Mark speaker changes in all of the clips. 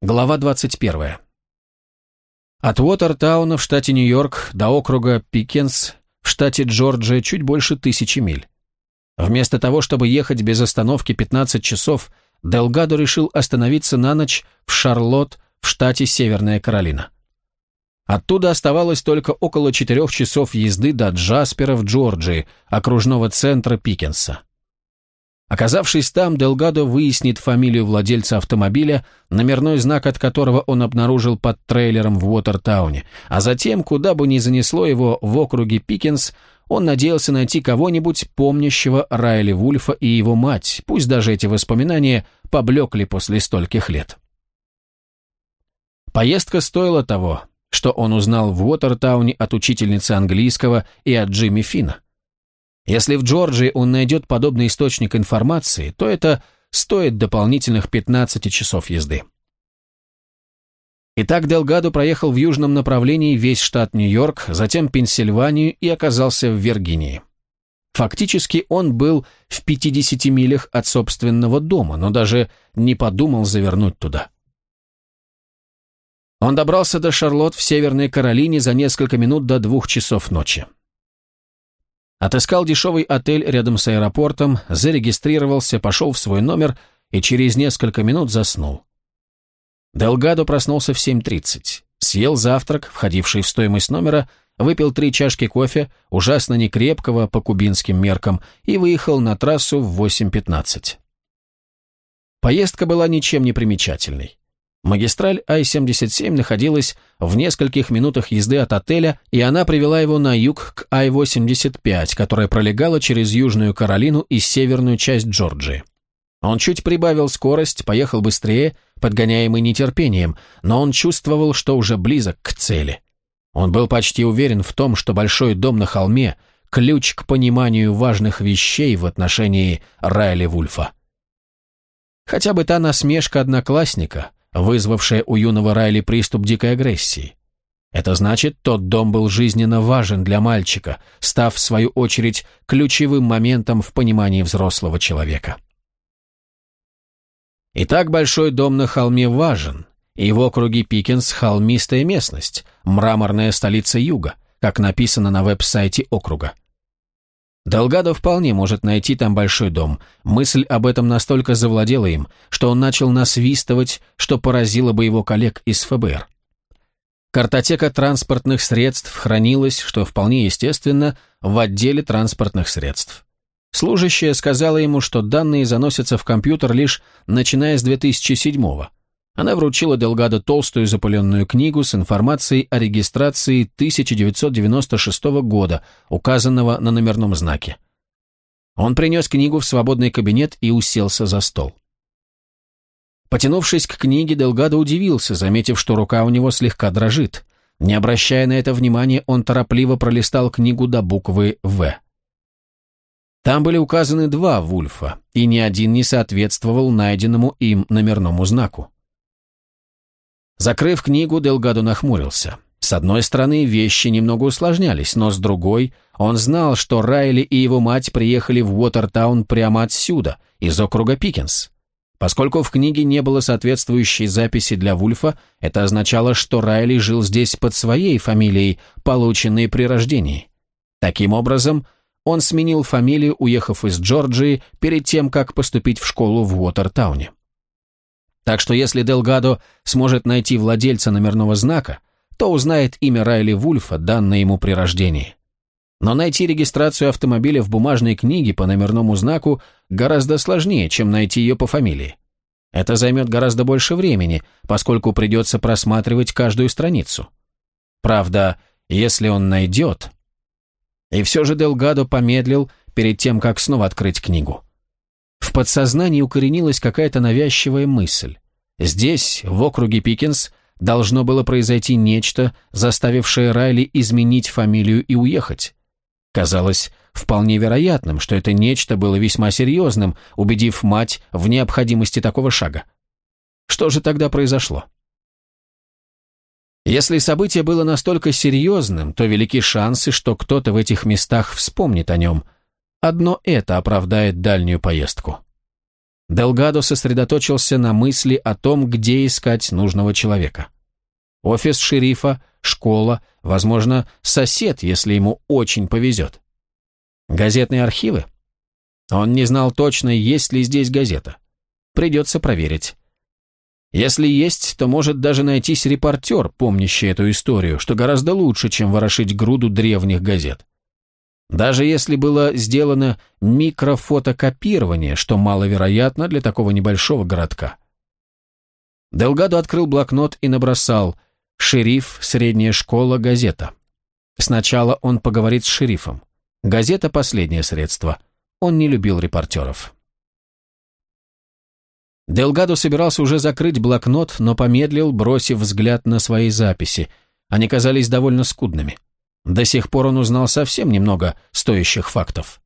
Speaker 1: Глава 21. От Уотертауна в штате Нью-Йорк до округа Пикенс в штате Джорджия чуть больше тысячи миль. Вместо того, чтобы ехать без остановки 15 часов, Делгадо решил остановиться на ночь в Шарлотт в штате Северная Каролина. Оттуда оставалось только около четырех часов езды до Джаспера в Джорджии, окружного центра Пикенса. Оказавшись там, Делгадо выяснит фамилию владельца автомобиля, номерной знак от которого он обнаружил под трейлером в Уотертауне, а затем, куда бы ни занесло его в округе Пикенс, он надеялся найти кого-нибудь, помнящего Райли Вульфа и его мать, пусть даже эти воспоминания поблекли после стольких лет. Поездка стоила того, что он узнал в Уотертауне от учительницы английского и от Джимми Фина. Если в Джорджии он найдет подобный источник информации, то это стоит дополнительных 15 часов езды. Итак, Делгадо проехал в южном направлении весь штат Нью-Йорк, затем Пенсильванию и оказался в Виргинии. Фактически он был в 50 милях от собственного дома, но даже не подумал завернуть туда. Он добрался до Шарлотт в Северной Каролине за несколько минут до двух часов ночи. Отыскал дешевый отель рядом с аэропортом, зарегистрировался, пошел в свой номер и через несколько минут заснул. Делгадо проснулся в 7.30, съел завтрак, входивший в стоимость номера, выпил три чашки кофе, ужасно некрепкого по кубинским меркам, и выехал на трассу в 8.15. Поездка была ничем не примечательной. Магистраль Ай-77 находилась в нескольких минутах езды от отеля, и она привела его на юг к Ай-85, которая пролегала через Южную Каролину и северную часть Джорджии. Он чуть прибавил скорость, поехал быстрее, подгоняемый нетерпением, но он чувствовал, что уже близок к цели. Он был почти уверен в том, что большой дом на холме – ключ к пониманию важных вещей в отношении Райли Вульфа. Хотя бы та насмешка одноклассника – вызвавшее у юного Райли приступ дикой агрессии. Это значит, тот дом был жизненно важен для мальчика, став, в свою очередь, ключевым моментом в понимании взрослого человека. Итак, большой дом на холме важен, и в округе Пикенс холмистая местность, мраморная столица юга, как написано на веб-сайте округа. Делгадо вполне может найти там большой дом. Мысль об этом настолько завладела им, что он начал насвистывать, что поразило бы его коллег из ФБР. Картотека транспортных средств хранилась, что вполне естественно, в отделе транспортных средств. Служащая сказала ему, что данные заносятся в компьютер лишь начиная с 2007 года. Она вручила Делгадо толстую запыленную книгу с информацией о регистрации 1996 года, указанного на номерном знаке. Он принес книгу в свободный кабинет и уселся за стол. Потянувшись к книге, Делгадо удивился, заметив, что рука у него слегка дрожит. Не обращая на это внимания, он торопливо пролистал книгу до буквы «В». Там были указаны два Вульфа, и ни один не соответствовал найденному им номерному знаку. Закрыв книгу, Делгадо нахмурился. С одной стороны, вещи немного усложнялись, но с другой, он знал, что Райли и его мать приехали в Уотертаун прямо отсюда, из округа Пикенс. Поскольку в книге не было соответствующей записи для Вульфа, это означало, что Райли жил здесь под своей фамилией, полученной при рождении. Таким образом, он сменил фамилию, уехав из Джорджии, перед тем, как поступить в школу в Уотертауне. Так что если Делгадо сможет найти владельца номерного знака, то узнает имя Райли Вульфа, данное ему при рождении. Но найти регистрацию автомобиля в бумажной книге по номерному знаку гораздо сложнее, чем найти ее по фамилии. Это займет гораздо больше времени, поскольку придется просматривать каждую страницу. Правда, если он найдет... И все же Делгадо помедлил перед тем, как снова открыть книгу. В подсознании укоренилась какая-то навязчивая мысль. Здесь, в округе Пикинс, должно было произойти нечто, заставившее Райли изменить фамилию и уехать. Казалось вполне вероятным, что это нечто было весьма серьезным, убедив мать в необходимости такого шага. Что же тогда произошло? Если событие было настолько серьезным, то велики шансы, что кто-то в этих местах вспомнит о нем – Одно это оправдает дальнюю поездку. Делгадо сосредоточился на мысли о том, где искать нужного человека. Офис шерифа, школа, возможно, сосед, если ему очень повезет. Газетные архивы? Он не знал точно, есть ли здесь газета. Придется проверить. Если есть, то может даже найтись репортер, помнящий эту историю, что гораздо лучше, чем ворошить груду древних газет. Даже если было сделано микрофотокопирование, что маловероятно для такого небольшого городка. Делгадо открыл блокнот и набросал «Шериф, средняя школа, газета». Сначала он поговорит с шерифом. Газета – последнее средство. Он не любил репортеров. Делгадо собирался уже закрыть блокнот, но помедлил, бросив взгляд на свои записи. Они казались довольно скудными. До сих пор он узнал совсем немного стоящих фактов.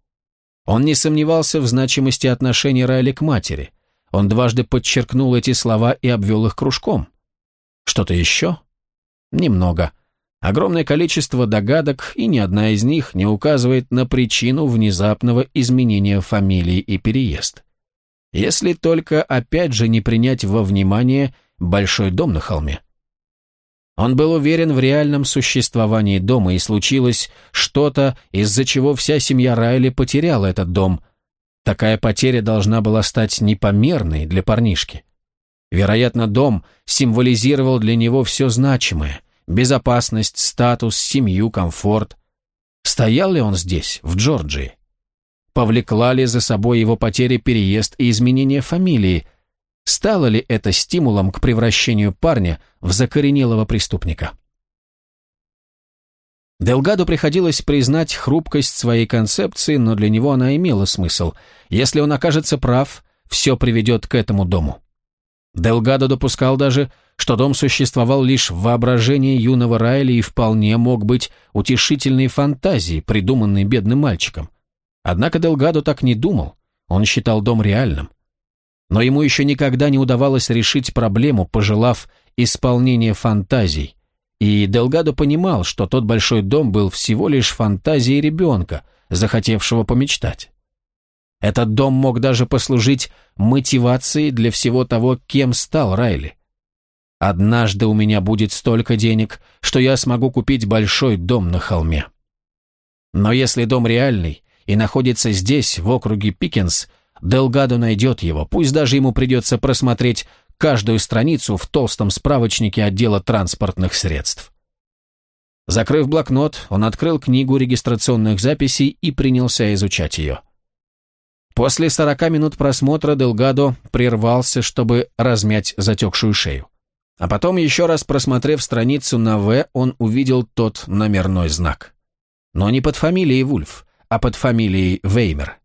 Speaker 1: Он не сомневался в значимости отношений Райли к матери. Он дважды подчеркнул эти слова и обвел их кружком. Что-то еще? Немного. Огромное количество догадок, и ни одна из них не указывает на причину внезапного изменения фамилии и переезд. Если только опять же не принять во внимание большой дом на холме. Он был уверен в реальном существовании дома, и случилось что-то, из-за чего вся семья Райли потеряла этот дом. Такая потеря должна была стать непомерной для парнишки. Вероятно, дом символизировал для него все значимое – безопасность, статус, семью, комфорт. Стоял ли он здесь, в Джорджии? Повлекла ли за собой его потери переезд и изменение фамилии? Стало ли это стимулом к превращению парня в закоренелого преступника? Делгаду приходилось признать хрупкость своей концепции, но для него она имела смысл. Если он окажется прав, все приведет к этому дому. Делгадо допускал даже, что дом существовал лишь в воображении юного Райли и вполне мог быть утешительной фантазией, придуманной бедным мальчиком. Однако Делгадо так не думал, он считал дом реальным. Но ему еще никогда не удавалось решить проблему, пожелав исполнения фантазий. И Делгадо понимал, что тот большой дом был всего лишь фантазией ребенка, захотевшего помечтать. Этот дом мог даже послужить мотивацией для всего того, кем стал Райли. Однажды у меня будет столько денег, что я смогу купить большой дом на холме. Но если дом реальный, и находится здесь, в округе Пикенс, Делгадо найдет его, пусть даже ему придется просмотреть каждую страницу в толстом справочнике отдела транспортных средств. Закрыв блокнот, он открыл книгу регистрационных записей и принялся изучать ее. После сорока минут просмотра Делгадо прервался, чтобы размять затекшую шею. А потом, еще раз просмотрев страницу на «В», он увидел тот номерной знак. Но не под фамилией Вульф, а под фамилией Веймер.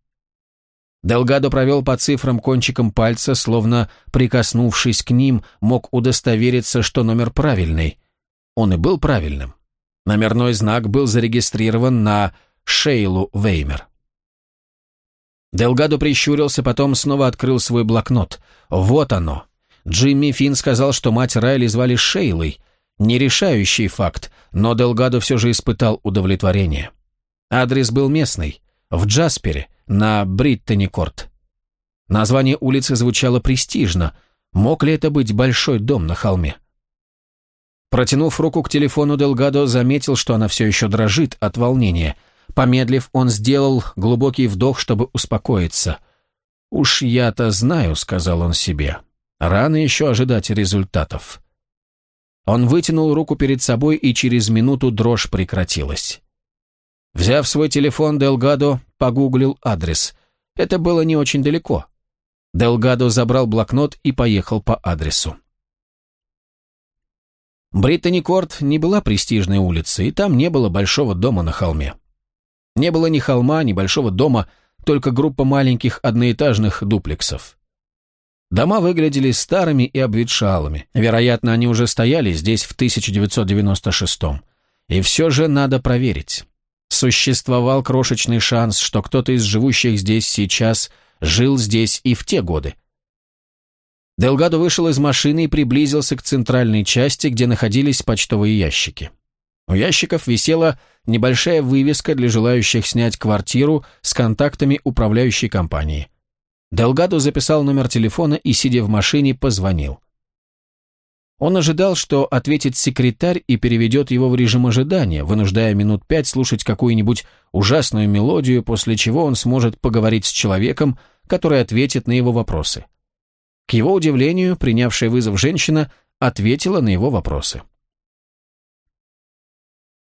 Speaker 1: Делгадо провел по цифрам кончиком пальца, словно, прикоснувшись к ним, мог удостовериться, что номер правильный. Он и был правильным. Номерной знак был зарегистрирован на Шейлу Веймер. Делгадо прищурился, потом снова открыл свой блокнот. Вот оно. Джимми Финн сказал, что мать Райли звали Шейлой. Нерешающий факт, но Делгадо все же испытал удовлетворение. Адрес был местный, в Джаспере, на Бриттани-Корт. Название улицы звучало престижно. Мог ли это быть большой дом на холме? Протянув руку к телефону, Делгадо заметил, что она все еще дрожит от волнения. Помедлив, он сделал глубокий вдох, чтобы успокоиться. «Уж я-то знаю», — сказал он себе. «Рано еще ожидать результатов». Он вытянул руку перед собой, и через минуту дрожь прекратилась. Взяв свой телефон, Делгадо погуглил адрес. Это было не очень далеко. Делгадо забрал блокнот и поехал по адресу. Бриттани Корт не была престижной улицей, и там не было большого дома на холме. Не было ни холма, ни большого дома, только группа маленьких одноэтажных дуплексов. Дома выглядели старыми и обветшалыми. Вероятно, они уже стояли здесь в 1996 -м. И все же надо проверить. Существовал крошечный шанс, что кто-то из живущих здесь сейчас жил здесь и в те годы. Делгадо вышел из машины и приблизился к центральной части, где находились почтовые ящики. У ящиков висела небольшая вывеска для желающих снять квартиру с контактами управляющей компании. Делгадо записал номер телефона и, сидя в машине, позвонил. Он ожидал, что ответит секретарь и переведет его в режим ожидания, вынуждая минут пять слушать какую-нибудь ужасную мелодию, после чего он сможет поговорить с человеком, который ответит на его вопросы. К его удивлению, принявшая вызов женщина ответила на его вопросы.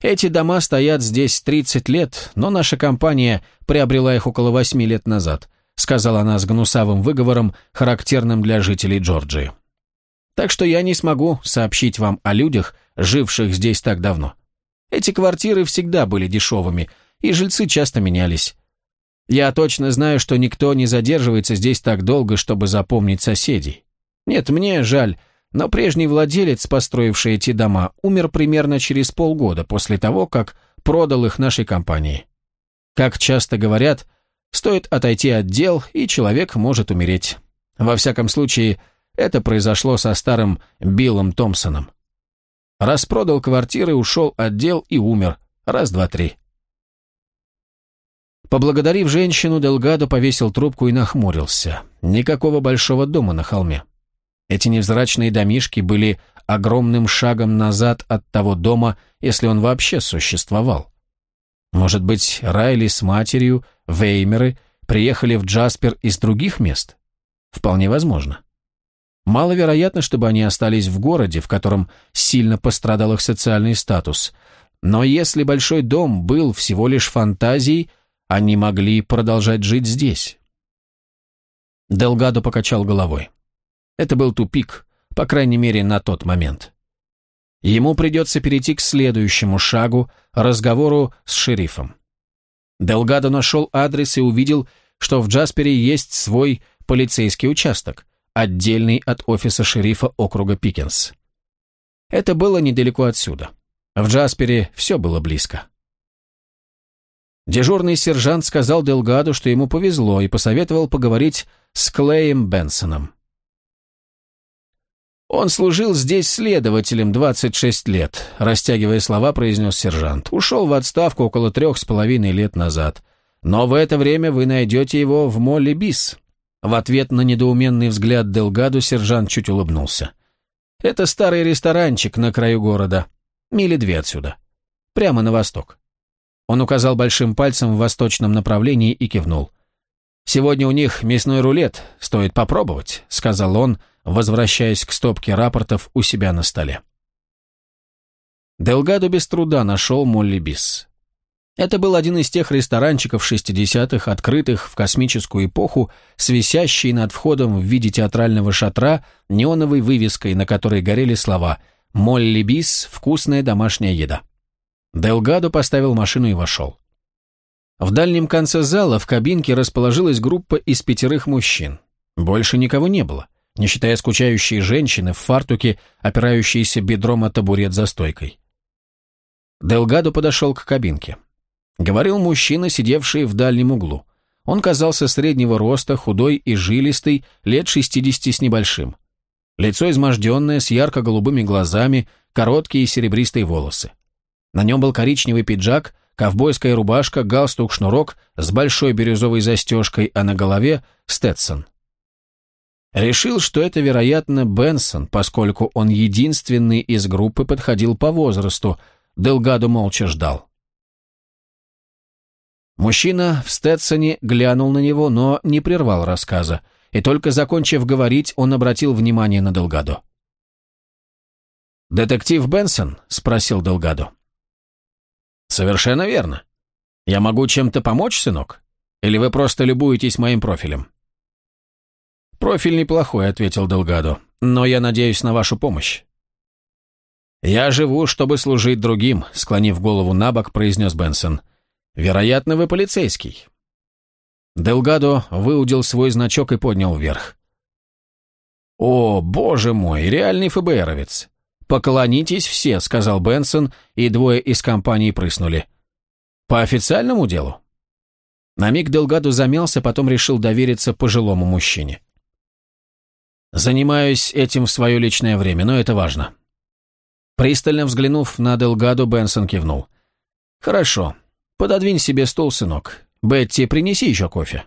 Speaker 1: Эти дома стоят здесь 30 лет, но наша компания приобрела их около 8 лет назад, сказала она с гнусавым выговором, характерным для жителей Джорджии. Так что я не смогу сообщить вам о людях, живших здесь так давно. Эти квартиры всегда были дешевыми, и жильцы часто менялись. Я точно знаю, что никто не задерживается здесь так долго, чтобы запомнить соседей. Нет, мне жаль, но прежний владелец, построивший эти дома, умер примерно через полгода после того, как продал их нашей компании. Как часто говорят, стоит отойти от дел, и человек может умереть. Во всяком случае, это произошло со старым Биллом Томпсоном. Распродал квартиры, ушел от дел и умер. Раз, два, три. Поблагодарив женщину, Делгадо повесил трубку и нахмурился. Никакого большого дома на холме. Эти невзрачные домишки были огромным шагом назад от того дома, если он вообще существовал. Может быть, Райли с матерью, Веймеры, приехали в Джаспер из других мест? Вполне возможно. Маловероятно, чтобы они остались в городе, в котором сильно пострадал их социальный статус. Но если большой дом был всего лишь фантазией, они могли продолжать жить здесь. Делгадо покачал головой. Это был тупик, по крайней мере, на тот момент. Ему придется перейти к следующему шагу, разговору с шерифом. Делгадо нашел адрес и увидел, что в Джаспере есть свой полицейский участок, отдельный от офиса шерифа округа Пикенс. Это было недалеко отсюда. В Джаспере все было близко. Дежурный сержант сказал Делгаду, что ему повезло, и посоветовал поговорить с Клеем Бенсоном. «Он служил здесь следователем 26 лет», – растягивая слова, произнес сержант. «Ушел в отставку около трех с половиной лет назад. Но в это время вы найдете его в Молли Бис. В ответ на недоуменный взгляд Делгаду сержант чуть улыбнулся. «Это старый ресторанчик на краю города. Мили две отсюда. Прямо на восток». Он указал большим пальцем в восточном направлении и кивнул. «Сегодня у них мясной рулет, стоит попробовать», — сказал он, возвращаясь к стопке рапортов у себя на столе. Делгадо без труда нашел Молли Бис. Это был один из тех ресторанчиков 60-х, открытых в космическую эпоху, с висящей над входом в виде театрального шатра неоновой вывеской, на которой горели слова «Молли Бис. Вкусная домашняя еда». Делгадо поставил машину и вошел. В дальнем конце зала в кабинке расположилась группа из пятерых мужчин. Больше никого не было, не считая скучающей женщины в фартуке, опирающейся бедром о табурет за стойкой. Делгадо подошел к кабинке. Говорил мужчина, сидевший в дальнем углу. Он казался среднего роста, худой и жилистый, лет 60 с небольшим. Лицо изможденное, с ярко-голубыми глазами, короткие серебристые волосы. На нем был коричневый пиджак, ковбойская рубашка, галстук-шнурок с большой бирюзовой застежкой, а на голове – Стэтсон. Решил, что это, вероятно, Бенсон, поскольку он единственный из группы подходил по возрасту. Делгадо молча ждал. Мужчина в Стетсоне глянул на него, но не прервал рассказа, и только закончив говорить, он обратил внимание на Делгадо. «Детектив Бенсон?» – спросил Делгадо. «Совершенно верно. Я могу чем-то помочь, сынок? Или вы просто любуетесь моим профилем?» «Профиль неплохой», — ответил Делгадо, — «но я надеюсь на вашу помощь». «Я живу, чтобы служить другим», — склонив голову на бок, произнес Бенсон. Вероятно, вы полицейский». Делгадо выудил свой значок и поднял вверх. «О, боже мой, реальный ФБРовец! Поклонитесь все», — сказал Бенсон, и двое из компании прыснули. «По официальному делу?» На миг Делгадо замялся, потом решил довериться пожилому мужчине. «Занимаюсь этим в свое личное время, но это важно». Пристально взглянув на Делгадо, Бенсон кивнул. «Хорошо. Пододвинь себе стул, сынок. Бетти, принеси еще кофе».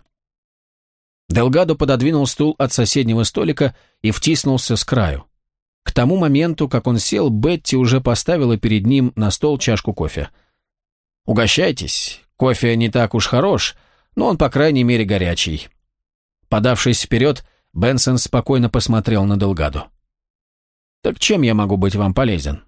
Speaker 1: Делгадо пододвинул стул от соседнего столика и втиснулся с краю. К тому моменту, как он сел, Бетти уже поставила перед ним на стол чашку кофе. «Угощайтесь. Кофе не так уж хорош, но он, по крайней мере, горячий». Подавшись вперед, Бенсон спокойно посмотрел на Делгадо. «Так чем я могу быть вам полезен?»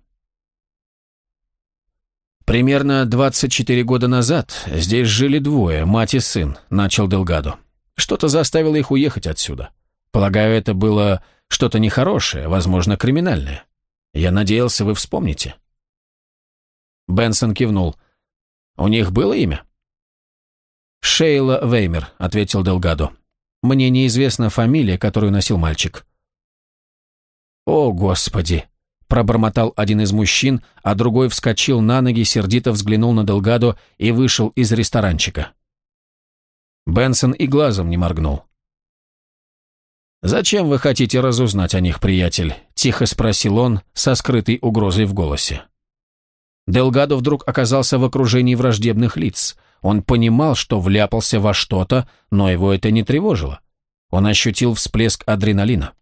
Speaker 1: «Примерно 24 года назад здесь жили двое, мать и сын», — начал Делгадо. «Что-то заставило их уехать отсюда. Полагаю, это было что-то нехорошее, возможно, криминальное. Я надеялся, вы вспомните». Бенсон кивнул. «У них было имя?» «Шейла Веймер», — ответил Делгадо. «Мне неизвестна фамилия, которую носил мальчик». «О, Господи!» – пробормотал один из мужчин, а другой вскочил на ноги, сердито взглянул на Делгадо и вышел из ресторанчика. Бенсон и глазом не моргнул. «Зачем вы хотите разузнать о них, приятель?» – тихо спросил он со скрытой угрозой в голосе. Делгадо вдруг оказался в окружении враждебных лиц. Он понимал, что вляпался во что-то, но его это не тревожило. Он ощутил всплеск адреналина.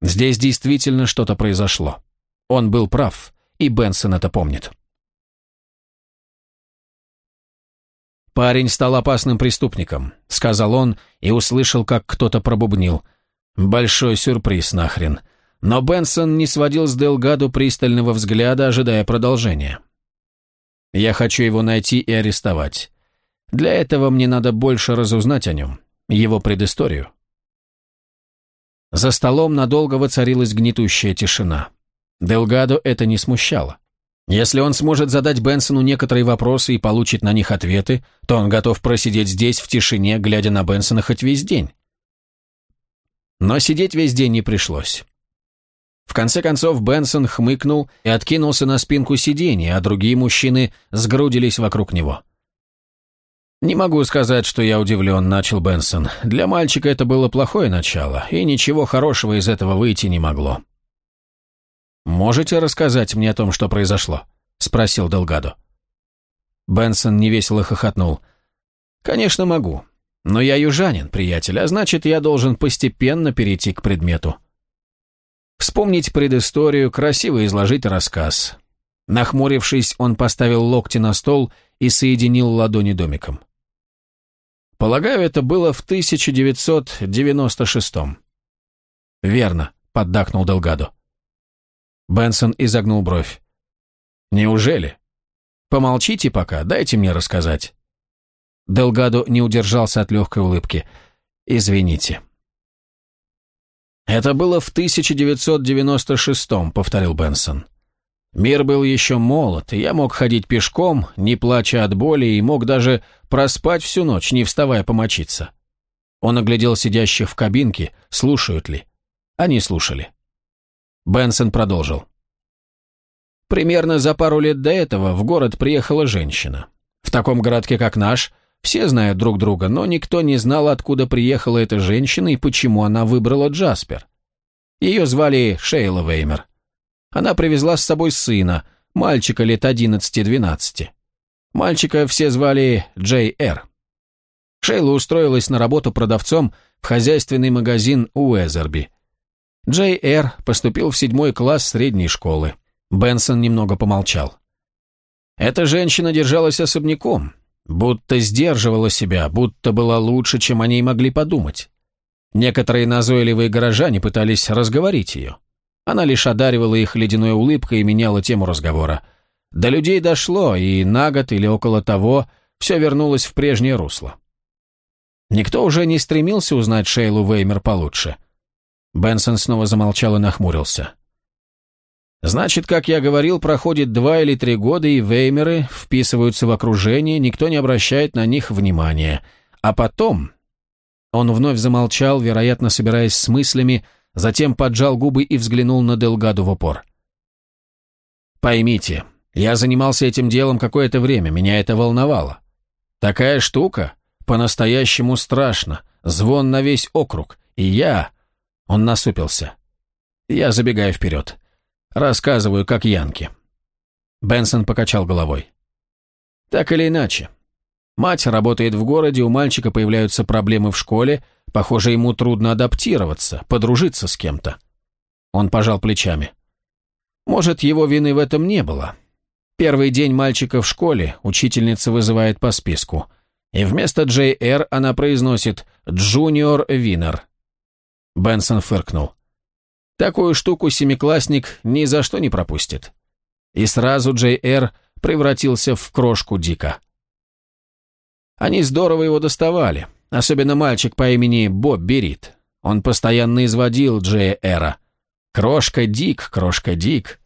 Speaker 1: Здесь действительно что-то произошло. Он был прав, и Бенсон это помнит. «Парень стал опасным преступником», — сказал он и услышал, как кто-то пробубнил. «Большой сюрприз нахрен». Но Бенсон не сводил с Делгаду пристального взгляда, ожидая продолжения. «Я хочу его найти и арестовать. Для этого мне надо больше разузнать о нем, его предысторию». За столом надолго воцарилась гнетущая тишина. Делгадо это не смущало. Если он сможет задать Бенсону некоторые вопросы и получит на них ответы, то он готов просидеть здесь в тишине, глядя на Бенсона хоть весь день. Но сидеть весь день не пришлось. В конце концов Бенсон хмыкнул и откинулся на спинку сиденья, а другие мужчины сгрудились вокруг него. «Не могу сказать, что я удивлен», — начал Бенсон. «Для мальчика это было плохое начало, и ничего хорошего из этого выйти не могло. «Можете рассказать мне о том, что произошло?» — спросил Делгадо. Бенсон невесело хохотнул. «Конечно могу. Но я южанин, приятель, а значит, я должен постепенно перейти к предмету. Вспомнить предысторию, красиво изложить рассказ». Нахмурившись, он поставил локти на стол и соединил ладони домиком. Полагаю, это было в 1996-м. Верно, поддакнул Делгадо. Бенсон изогнул бровь. «Неужели? Помолчите пока, дайте мне рассказать». Делгадо не удержался от легкой улыбки. «Извините». «Это было в 1996-м», — повторил Бенсон. «Мир был еще молод, и я мог ходить пешком, не плача от боли, и мог даже проспать всю ночь, не вставая помочиться». Он оглядел сидящих в кабинке, слушают ли. Они слушали. Бенсон продолжил. Примерно за пару лет до этого в город приехала женщина. В таком городке, как наш, все знают друг друга, но никто не знал, откуда приехала эта женщина и почему она выбрала Джаспер. Ее звали Шейла Веймер. Она привезла с собой сына, мальчика лет 11-12. Мальчика все звали Джей Эр. Шейла устроилась на работу продавцом в хозяйственный магазин Уэзерби – Джей Эр поступил в седьмой класс средней школы. Бенсон немного помолчал. Эта женщина держалась особняком, будто сдерживала себя, будто была лучше, чем они могли подумать. Некоторые назойливые горожане пытались разговорить ее. Она лишь одаривала их ледяной улыбкой и меняла тему разговора. До людей дошло, и на год или около того все вернулось в прежнее русло. Никто уже не стремился узнать Шейлу Веймер получше – Бенсон снова замолчал и нахмурился. «Значит, как я говорил, проходит два или три года, и веймеры вписываются в окружение, никто не обращает на них внимания. А потом...» Он вновь замолчал, вероятно, собираясь с мыслями, затем поджал губы и взглянул на Делгаду в упор. «Поймите, я занимался этим делом какое-то время, меня это волновало. Такая штука, по-настоящему страшно, звон на весь округ, и я, он насупился. Я забегаю вперед. Рассказываю, как Янки. Бенсон покачал головой. Так или иначе. Мать работает в городе, у мальчика появляются проблемы в школе, Похоже, ему трудно адаптироваться, подружиться с кем-то. Он пожал плечами. Может, его вины в этом не было. Первый день мальчика в школе учительница вызывает по списку. И вместо Джей она произносит «Джуниор Винер». Бенсон фыркнул. Такую штуку семиклассник ни за что не пропустит. И сразу Джей превратился в крошку Дика. Они здорово его доставали, особенно мальчик по имени Боб Берит. Он постоянно изводил Джея Эра. «Крошка Дик, крошка Дик».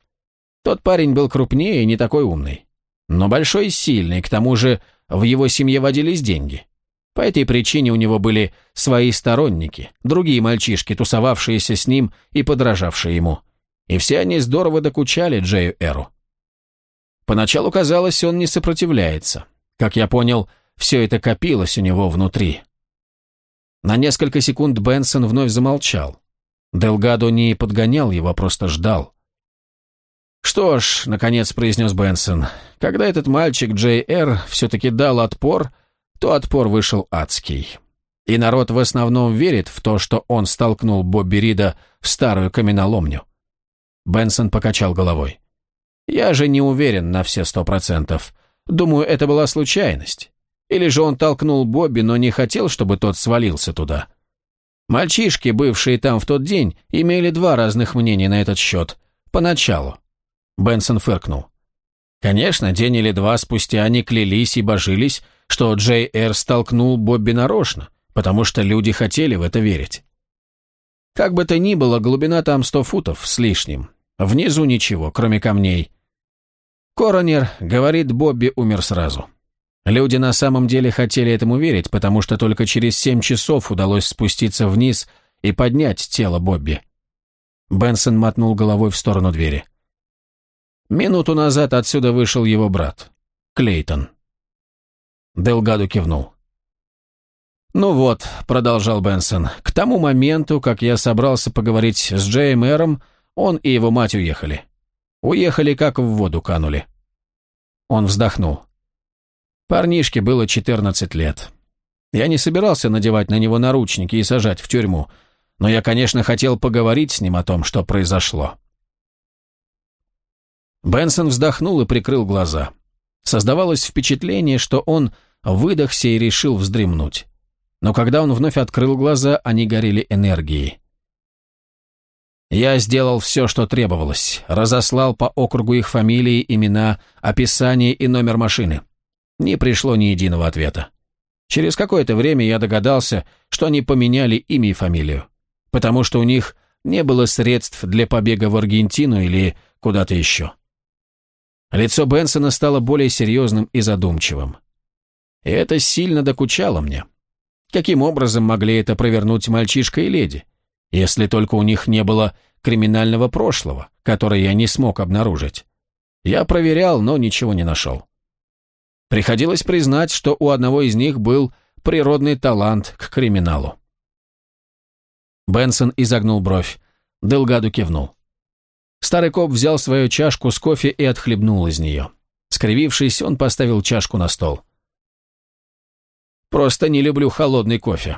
Speaker 1: Тот парень был крупнее и не такой умный. Но большой и сильный, к тому же в его семье водились деньги. По этой причине у него были свои сторонники, другие мальчишки, тусовавшиеся с ним и подражавшие ему. И все они здорово докучали Джею Эру. Поначалу казалось, он не сопротивляется. Как я понял, все это копилось у него внутри. На несколько секунд Бенсон вновь замолчал. Делгадо не подгонял его, а просто ждал. «Что ж», — наконец произнес Бенсон, — «когда этот мальчик Джей Р. все-таки дал отпор, то отпор вышел адский. И народ в основном верит в то, что он столкнул Бобби Рида в старую каменоломню». Бенсон покачал головой. «Я же не уверен на все сто процентов. Думаю, это была случайность. Или же он толкнул Бобби, но не хотел, чтобы тот свалился туда. Мальчишки, бывшие там в тот день, имели два разных мнения на этот счет. Поначалу. Бенсон фыркнул. Конечно, день или два спустя они клялись и божились, что Джей Эр столкнул Бобби нарочно, потому что люди хотели в это верить. Как бы то ни было, глубина там сто футов с лишним. Внизу ничего, кроме камней. Коронер говорит, Бобби умер сразу. Люди на самом деле хотели этому верить, потому что только через семь часов удалось спуститься вниз и поднять тело Бобби. Бенсон мотнул головой в сторону двери. Минуту назад отсюда вышел его брат, Клейтон. Делгаду кивнул. «Ну вот», — продолжал Бенсон, — «к тому моменту, как я собрался поговорить с Джеем Эром, он и его мать уехали. Уехали, как в воду канули». Он вздохнул. Парнишке было 14 лет. Я не собирался надевать на него наручники и сажать в тюрьму, но я, конечно, хотел поговорить с ним о том, что произошло. Бенсон вздохнул и прикрыл глаза. Создавалось впечатление, что он выдохся и решил вздремнуть. Но когда он вновь открыл глаза, они горели энергией. Я сделал все, что требовалось. Разослал по округу их фамилии, имена, описание и номер машины. Не пришло ни единого ответа. Через какое-то время я догадался, что они поменяли имя и фамилию, потому что у них не было средств для побега в Аргентину или куда-то еще. Лицо Бенсона стало более серьезным и задумчивым. И это сильно докучало мне. Каким образом могли это провернуть мальчишка и леди, если только у них не было криминального прошлого, которое я не смог обнаружить? Я проверял, но ничего не нашел. Приходилось признать, что у одного из них был природный талант к криминалу. Бенсон изогнул бровь. Делгаду кивнул. Старый коп взял свою чашку с кофе и отхлебнул из нее. Скривившись, он поставил чашку на стол. «Просто не люблю холодный кофе».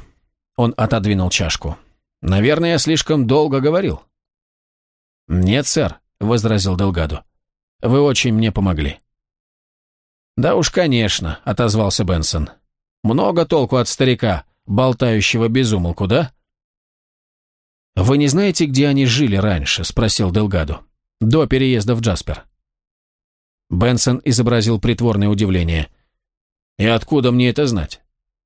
Speaker 1: Он отодвинул чашку. «Наверное, я слишком долго говорил». «Нет, сэр», — возразил Делгаду. «Вы очень мне помогли». «Да уж, конечно», — отозвался Бенсон. «Много толку от старика, болтающего безумолку, да?» «Вы не знаете, где они жили раньше?» — спросил Делгадо. «До переезда в Джаспер». Бенсон изобразил притворное удивление. «И откуда мне это знать?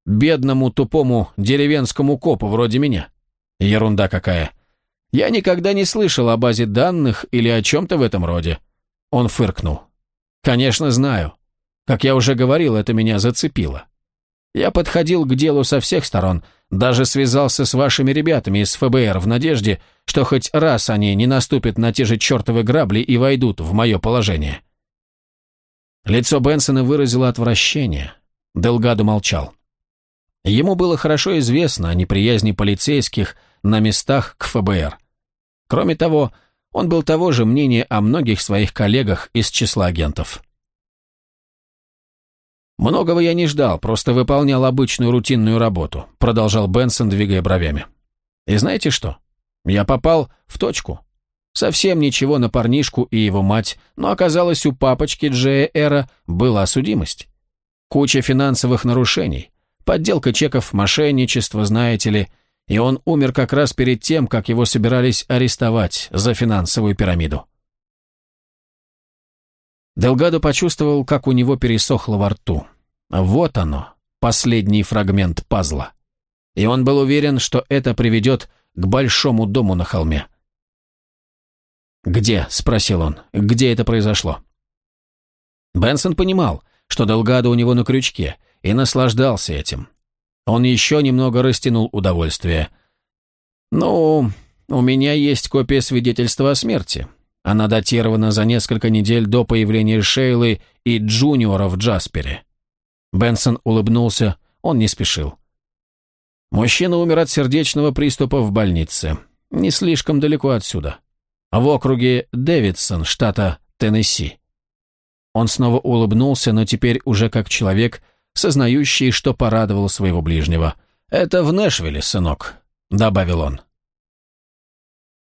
Speaker 1: Бедному, тупому, деревенскому копу вроде меня. Ерунда какая. Я никогда не слышал о базе данных или о чем-то в этом роде». Он фыркнул. «Конечно, знаю. Как я уже говорил, это меня зацепило. Я подходил к делу со всех сторон, даже связался с вашими ребятами из ФБР в надежде, что хоть раз они не наступят на те же чертовы грабли и войдут в мое положение. Лицо Бенсона выразило отвращение. Делгадо молчал. Ему было хорошо известно о неприязни полицейских на местах к ФБР. Кроме того, он был того же мнения о многих своих коллегах из числа агентов. «Многого я не ждал, просто выполнял обычную рутинную работу», продолжал Бенсон, двигая бровями. «И знаете что? Я попал в точку. Совсем ничего на парнишку и его мать, но оказалось, у папочки Джея Эра была судимость. Куча финансовых нарушений, подделка чеков, мошенничество, знаете ли, и он умер как раз перед тем, как его собирались арестовать за финансовую пирамиду. Делгадо почувствовал, как у него пересохло во рту. Вот оно, последний фрагмент пазла. И он был уверен, что это приведет к большому дому на холме. «Где?» – спросил он. «Где это произошло?» Бенсон понимал, что Делгадо у него на крючке, и наслаждался этим. Он еще немного растянул удовольствие. «Ну, у меня есть копия свидетельства о смерти. Она датирована за несколько недель до появления Шейлы и Джуниора в Джаспере. Бенсон улыбнулся, он не спешил. Мужчина умер от сердечного приступа в больнице. Не слишком далеко отсюда. В округе Дэвидсон, штата Теннесси. Он снова улыбнулся, но теперь уже как человек, сознающий, что порадовал своего ближнего. «Это в Нэшвилле, сынок», — добавил он.